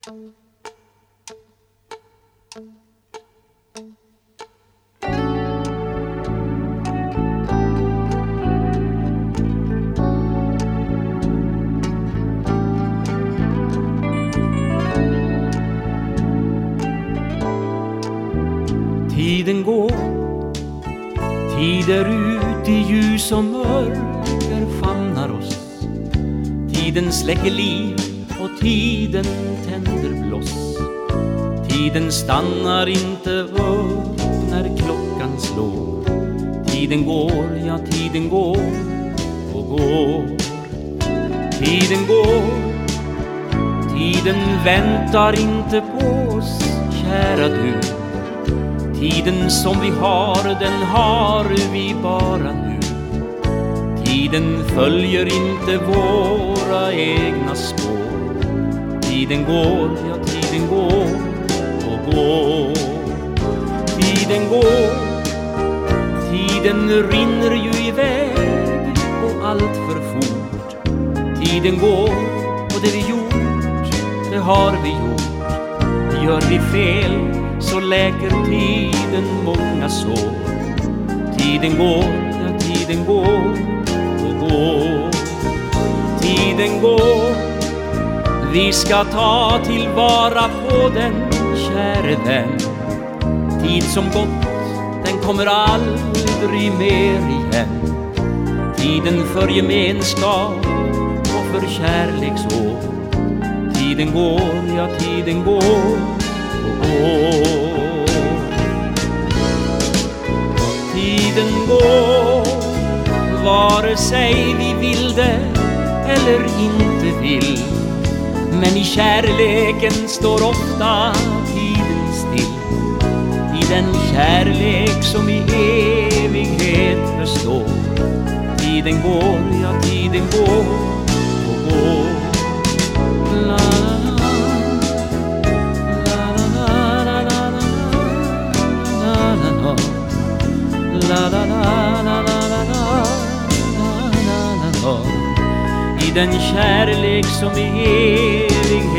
Tiden går, tider ut i ljus och mörker famnar oss. Tiden släcker liv och tiden tänder bloss. Tiden stannar inte upp när klockan slår. Tiden går, ja tiden går och går. Tiden går, tiden väntar inte på oss, kära du. Tiden som vi har, den har vi bara nu. Tiden följer inte våra egna spår. Tiden går, ja tiden går och går. Tiden går, tiden rinner ju iväg och allt för fort. Tiden går och det vi gjort, det har vi gjort. Gör vi fel så läker tiden många sår. Tiden går, ja tiden går och går. Tiden går, vi ska ta tillvara på den, käre vän. Tid som gått, den kommer aldrig mer igen. Tiden för gemenskap och för kärleksår. Tiden går, ja tiden går och går. Tiden går, vare sig vi vill det eller inte vill. Men i kärleken står ofta tiden still. I den kärlek som i evighet består. Tiden går, ja tiden den kärlek som är evig.